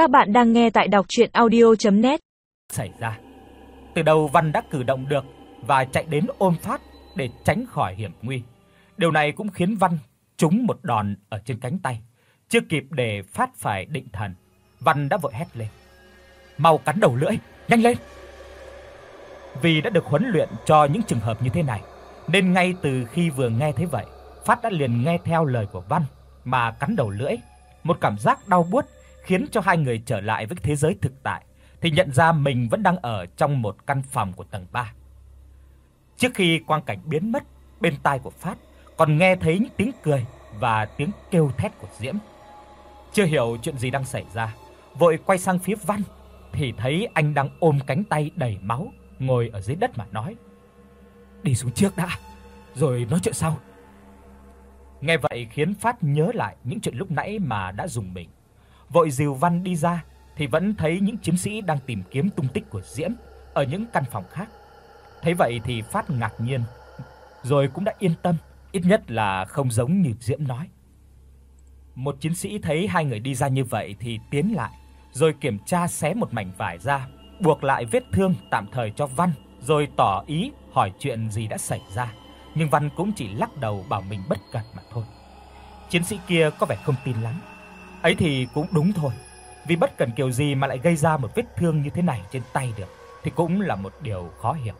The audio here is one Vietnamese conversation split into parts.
Các bạn đang nghe tại đọc audio net Xảy ra. Từ đầu Văn đã cử động được và chạy đến ôm Phát để tránh khỏi hiểm nguy. Điều này cũng khiến Văn trúng một đòn ở trên cánh tay. Chưa kịp để Phát phải định thần, Văn đã vội hét lên: "Mau cắn đầu lưỡi, nhanh lên!" Vì đã được huấn luyện cho những trường hợp như thế này, nên ngay từ khi vừa nghe thấy vậy, Phát đã liền nghe theo lời của Văn mà cắn đầu lưỡi. Một cảm giác đau buốt khiến cho hai người trở lại với thế giới thực tại thì nhận ra mình vẫn đang ở trong một căn phòng của tầng 3. Trước khi quang cảnh biến mất, bên tai của Phát còn nghe thấy những tiếng cười và tiếng kêu thét của Diễm. Chưa hiểu chuyện gì đang xảy ra, vội quay sang phía Văn thì thấy anh đang ôm cánh tay đầy máu ngồi ở dưới đất mà nói: "Đi xuống trước đã, rồi nói chuyện sau." Nghe vậy khiến Phát nhớ lại những chuyện lúc nãy mà đã dùng mình. Vội dìu Văn đi ra thì vẫn thấy những chiến sĩ đang tìm kiếm tung tích của Diễm ở những căn phòng khác. Thấy vậy thì Phát ngạc nhiên, rồi cũng đã yên tâm, ít nhất là không giống như Diễm nói. Một chiến sĩ thấy hai người đi ra như vậy thì tiến lại, rồi kiểm tra xé một mảnh vải ra, buộc lại vết thương tạm thời cho Văn, rồi tỏ ý hỏi chuyện gì đã xảy ra. Nhưng Văn cũng chỉ lắc đầu bảo mình bất cẩn mà thôi. Chiến sĩ kia có vẻ không tin lắm. Ấy thì cũng đúng thôi, vì bất cần kiểu gì mà lại gây ra một vết thương như thế này trên tay được thì cũng là một điều khó hiểu.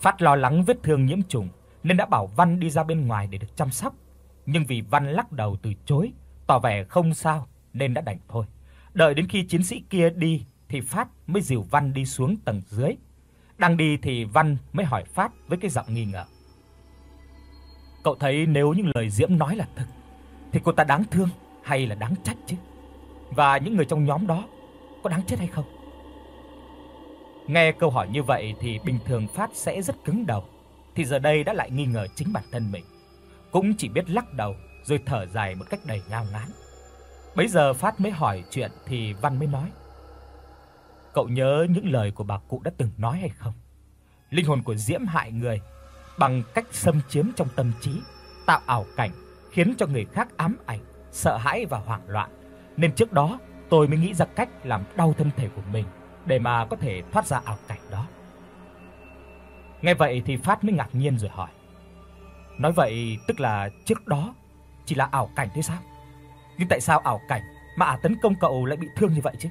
Phát lo lắng vết thương nhiễm trùng nên đã bảo Văn đi ra bên ngoài để được chăm sóc, nhưng vì Văn lắc đầu từ chối, tỏ vẻ không sao nên đã đành thôi. Đợi đến khi chiến sĩ kia đi thì Phát mới dìu Văn đi xuống tầng dưới. Đang đi thì Văn mới hỏi Phát với cái giọng nghi ngờ. Cậu thấy nếu những lời Diễm nói là thật thì cô ta đáng thương hay là đáng trách chứ? Và những người trong nhóm đó có đáng chết hay không? Nghe câu hỏi như vậy thì bình thường Phát sẽ rất cứng đầu, thì giờ đây đã lại nghi ngờ chính bản thân mình. Cũng chỉ biết lắc đầu rồi thở dài một cách đầy ngao ngán. Bấy giờ Phát mới hỏi chuyện thì Văn mới nói: "Cậu nhớ những lời của bà cụ đã từng nói hay không? Linh hồn của Diễm hại người bằng cách xâm chiếm trong tâm trí, tạo ảo cảnh khiến cho người khác ám ảnh, sợ hãi và hoảng loạn. Nên trước đó tôi mới nghĩ ra cách làm đau thân thể của mình để mà có thể thoát ra ảo cảnh đó. Nghe vậy thì Phát mới ngạc nhiên rồi hỏi: "Nói vậy tức là trước đó chỉ là ảo cảnh thế sao? Nhưng tại sao ảo cảnh mà ả tấn công cậu lại bị thương như vậy chứ?"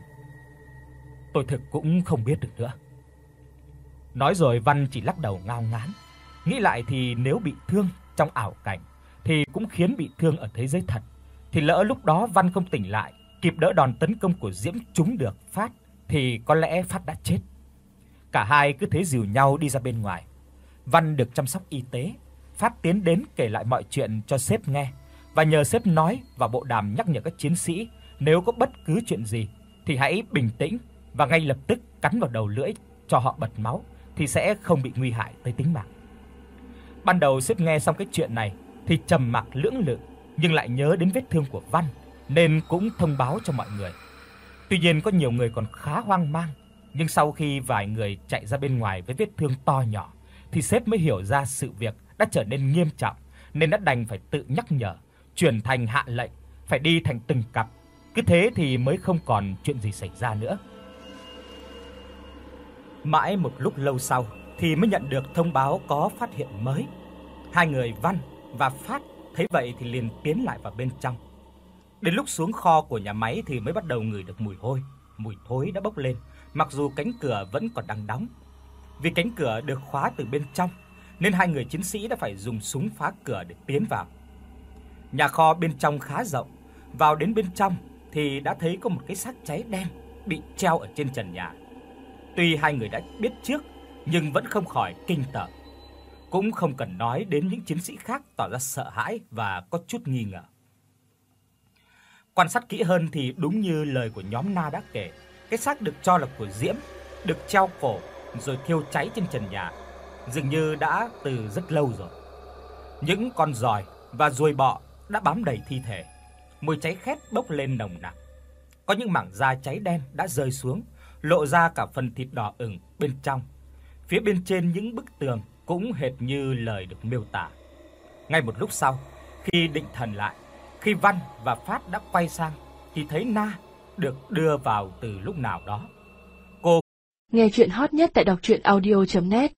Tôi thực cũng không biết được nữa. Nói rồi Văn chỉ lắc đầu ngao ngán, nghĩ lại thì nếu bị thương trong ảo cảnh thì cũng khiến bị thương ở thế giới thật. Thì lỡ lúc đó Văn không tỉnh lại, kịp đỡ đòn tấn công của Diễm trúng được Phát thì có lẽ Phát đã chết. Cả hai cứ thế dìu nhau đi ra bên ngoài. Văn được chăm sóc y tế, Phát tiến đến kể lại mọi chuyện cho sếp nghe và nhờ sếp nói và bộ đàm nhắc nhở các chiến sĩ nếu có bất cứ chuyện gì thì hãy bình tĩnh và ngay lập tức cắn vào đầu lưỡi cho họ bật máu thì sẽ không bị nguy hại tới tính mạng. Ban đầu sếp nghe xong cái chuyện này thì trầm mặc lưỡng lự, nhưng lại nhớ đến vết thương của Văn nên cũng thông báo cho mọi người. Tuy nhiên có nhiều người còn khá hoang mang, nhưng sau khi vài người chạy ra bên ngoài với vết thương to nhỏ thì sếp mới hiểu ra sự việc đã trở nên nghiêm trọng nên đã đành phải tự nhắc nhở, chuyển thành hạ lệnh phải đi thành từng cặp. Cứ thế thì mới không còn chuyện gì xảy ra nữa. Mãi một lúc lâu sau thì mới nhận được thông báo có phát hiện mới. Hai người Văn và Phát thấy vậy thì liền tiến lại vào bên trong. Đến lúc xuống kho của nhà máy thì mới bắt đầu ngửi được mùi hôi, mùi thối đã bốc lên, mặc dù cánh cửa vẫn còn đang đóng. Vì cánh cửa được khóa từ bên trong nên hai người chiến sĩ đã phải dùng súng phá cửa để tiến vào. Nhà kho bên trong khá rộng, vào đến bên trong thì đã thấy có một cái xác cháy đen bị treo ở trên trần nhà. Tuy hai người đã biết trước nhưng vẫn không khỏi kinh tởm. Cũng không cần nói đến những chiến sĩ khác tỏ ra sợ hãi và có chút nghi ngờ. Quan sát kỹ hơn thì đúng như lời của nhóm Na đã kể, cái xác được cho là của Diễm, được treo cổ rồi thiêu cháy trên trần nhà, dường như đã từ rất lâu rồi. Những con giòi và ruồi bọ đã bám đầy thi thể, mùi cháy khét bốc lên nồng nặc. Có những mảng da cháy đen đã rơi xuống, lộ ra cả phần thịt đỏ ửng bên trong. Phía bên trên những bức tường cũng hệt như lời được miêu tả. Ngay một lúc sau, khi định thần lại, khi Văn và Phát đã quay sang thì thấy Na được đưa vào từ lúc nào đó. Cô Nghe truyện hot nhất tại doctruyenaudio.net